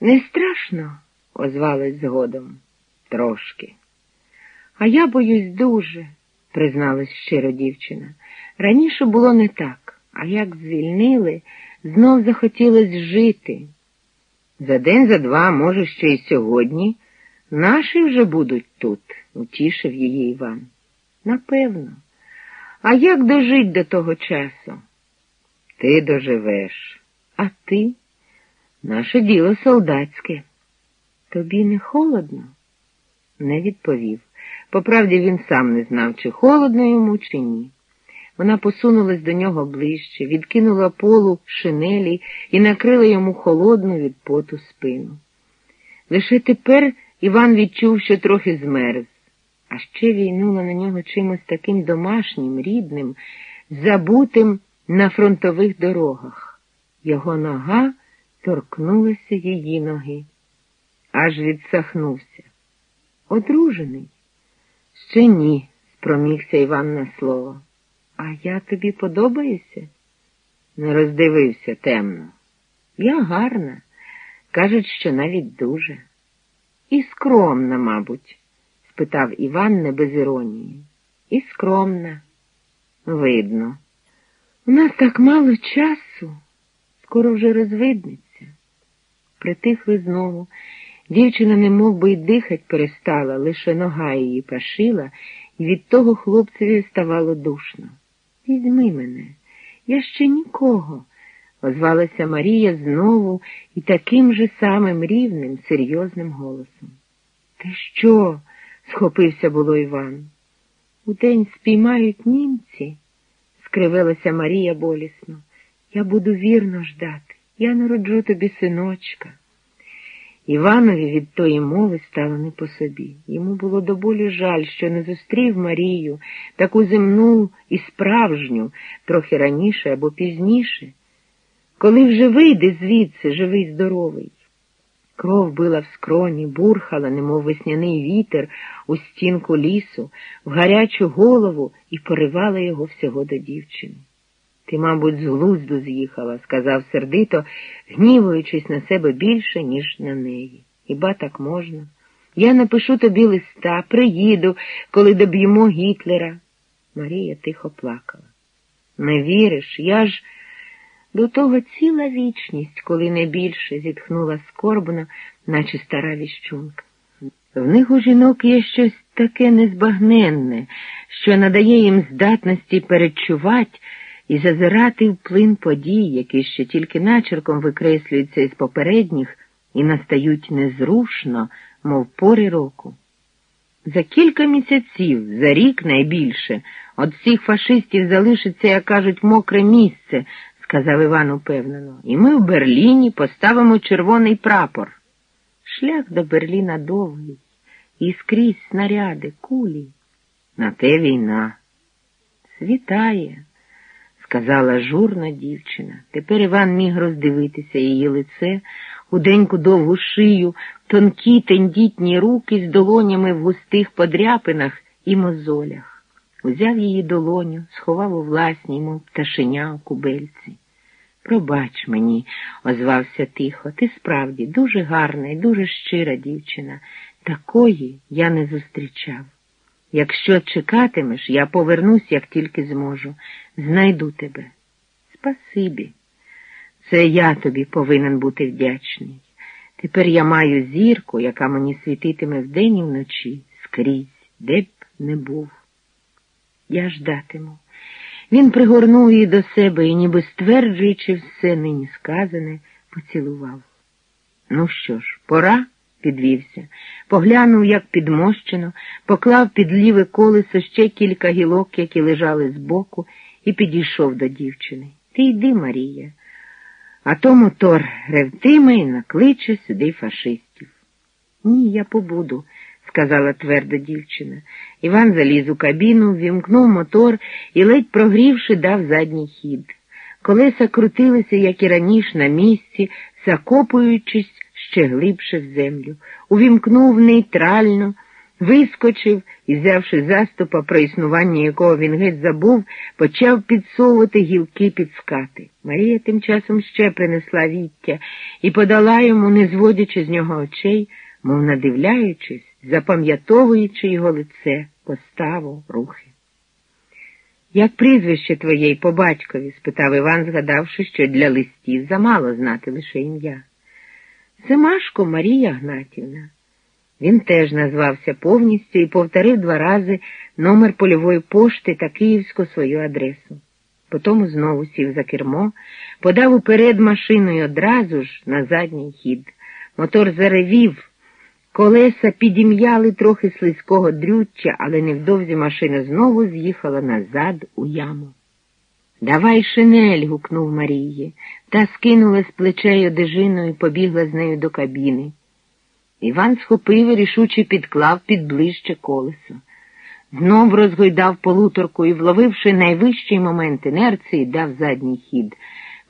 Не страшно, озвалась згодом. Трошки. А я боюсь дуже, призналась щиро дівчина. Раніше було не так, а як звільнили, знов захотілось жити. За день, за два, може, ще й сьогодні, наші вже будуть тут, утішив її Іван. Напевно. А як дожить до того часу? Ти доживеш, а ти? Наше діло солдатське. Тобі не холодно? Не відповів. Поправді він сам не знав, чи холодно йому, чи ні. Вона посунулась до нього ближче, відкинула полу шинелі і накрила йому холодну від поту спину. Лише тепер Іван відчув, що трохи змерз, а ще війнула на нього чимось таким домашнім, рідним, забутим на фронтових дорогах. Його нога торкнулася її ноги, аж відсахнувся. Одружений? Ще ні, спромігся Іван на слово. А я тобі подобаюся? Не роздивився темно. Я гарна. Кажуть, що навіть дуже. І скромна, мабуть, спитав Іван не без іронії. І скромна. Видно. У нас так мало часу, скоро вже розвиднеться. Притихли знову. Дівчина не мов би й дихать перестала, лише нога її пашила, і від того хлопцеві ставало душно. Візьми мене, я ще нікого, озвалася Марія знову і таким же самим рівним, серйозним голосом. Ти що? схопився було Іван. Удень спіймають німці, скривилася Марія болісно. Я буду вірно ждати. Я народжу тобі синочка. Іванові від тої мови стало не по собі. Йому було до болі жаль, що не зустрів Марію, таку земну і справжню, трохи раніше або пізніше, коли вже вийде звідси живий здоровий. Кров била в скроні, бурхала, немов весняний вітер, у стінку лісу, в гарячу голову і поривала його всього до дівчини. Ти, мабуть, з глузду з'їхала, сказав сердито, гнівуючись на себе більше, ніж на неї. Хіба так можна? Я напишу тобі листа, приїду, коли доб'ємо Гітлера. Марія тихо плакала. Не віриш, я ж до того ціла вічність, коли не більше, зітхнула скорбно, наче стара віщунка. В них у жінок є щось таке незбагненне, що надає їм здатності перечувати і зазирати в плин подій, які ще тільки начерком викреслюються із попередніх і настають незрушно, мов пори року. За кілька місяців, за рік найбільше, от всіх фашистів залишиться, як кажуть, мокре місце, сказав Іван упевнено, і ми в Берліні поставимо червоний прапор. Шлях до Берліна довгий, і скрізь снаряди, кулі. На те війна. Світає сказала журна дівчина. Тепер Іван міг роздивитися її лице, худеньку довгу шию, тонкі тендітні руки з долонями в густих подряпинах і мозолях. Узяв її долоню, сховав у власній, мов пташеня у кубельці. Пробач мені, озвався тихо, ти справді дуже гарна і дуже щира дівчина. Такої я не зустрічав. Якщо чекатимеш, я повернусь, як тільки зможу. Знайду тебе. Спасибі. Це я тобі повинен бути вдячний. Тепер я маю зірку, яка мені світитиме вдень і вночі, скрізь, де б не був. Я ждатиму. Він пригорнув її до себе і, ніби стверджуючи все нині сказане, поцілував. Ну що ж, пора? Підвівся, поглянув, як підмощено, поклав під ліве колесо ще кілька гілок, які лежали збоку, і підійшов до дівчини. Ти йди, Марія. А то мотор ревтиме і накличе сюди фашистів. Ні, я побуду, сказала твердо дівчина. Іван заліз у кабіну, вімкнув мотор і, ледь прогрівши, дав задній хід. Колеса крутилися, як і раніше, на місці, закопуючись ще глибше в землю, увімкнув нейтрально, Вискочив і, взявши заступа, про існування якого він геть забув, почав підсовувати гілки під скати. Марія тим часом ще принесла віття і подала йому, не зводячи з нього очей, мов надивляючись, запам'ятовуючи його лице, поставу, рухи. Як прізвище твоє й по батькові? спитав Іван, згадавши, що для листів замало знати лише ім'я. Семашко Марія Гнатівна. Він теж назвався повністю і повторив два рази номер польової пошти та київську свою адресу. Потім знову сів за кермо, подав уперед машиною одразу ж на задній хід. Мотор заревів, колеса підім'яли трохи слизького дрюччя, але невдовзі машина знову з'їхала назад у яму. Давай шинель. гукнув Марії, та скинула з плечей одежину і побігла з нею до кабіни. Іван схопив і рішуче підклав під ближче колесо. Знов розгойдав полуторку і, вловивши найвищий момент інерції, дав задній хід.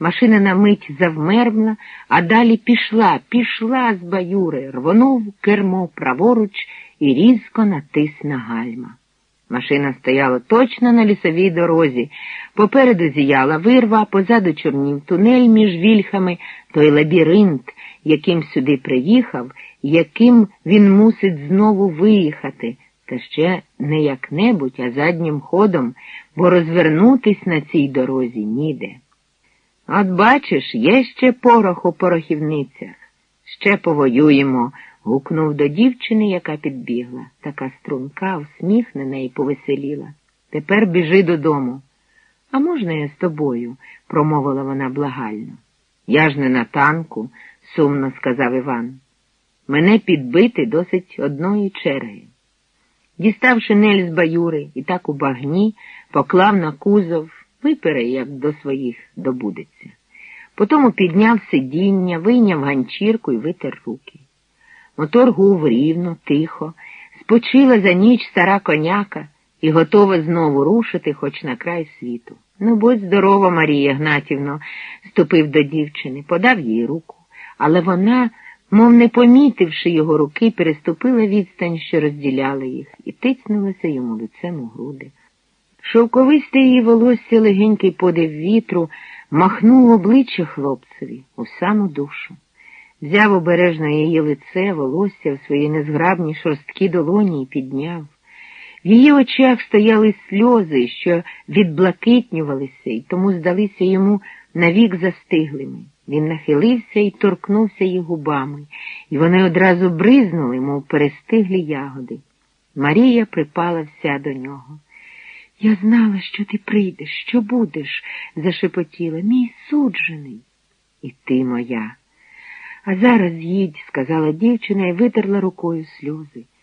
Машина на мить завмерла, а далі пішла, пішла з баюри, рвонув кермо праворуч і різко натис на гальма. Машина стояла точно на лісовій дорозі. Попереду зіяла вирва, позаду чорнів тунель між вільхами, той лабіринт, яким сюди приїхав, яким він мусить знову виїхати, та ще не як-небудь, а заднім ходом, бо розвернутись на цій дорозі ніде. От бачиш, є ще порох у порохівницях. Ще повоюємо, гукнув до дівчини, яка підбігла. Така струнка, усміхнена і повеселіла. Тепер біжи додому. А можна я з тобою? промовила вона благально. Я ж не на танку, сумно сказав Іван. Мене підбити досить одної черги. Дістав шинель з баюри і так у багні поклав на кузов, випере, як до своїх добудеться. Потому підняв сидіння, вийняв ганчірку і витер руки. Мотор гув рівно, тихо, спочила за ніч стара коняка і готова знову рушити хоч на край світу. Ну, будь здорова, Марія Гнатівно, ступив до дівчини, подав їй руку, але вона, мов не помітивши його руки, переступила відстань, що розділяла їх, і тицнулася йому лицем у груди. Шовковисте її волосся легенький подив вітру, махнув обличчя хлопцеві у саму душу. Взяв обережно її лице, волосся в свої незграбні шорсткі долоні і підняв. В її очах стояли сльози, що відблакитнювалися, і тому здалися йому навік застиглими. Він нахилився і торкнувся її губами, і вони одразу бризнули, мов перестиглі ягоди. Марія припала вся до нього. Я знала, що ти прийдеш, що будеш, зашепотіла, мій суджений. І ти моя. А зараз їдь, сказала дівчина і витерла рукою сльози.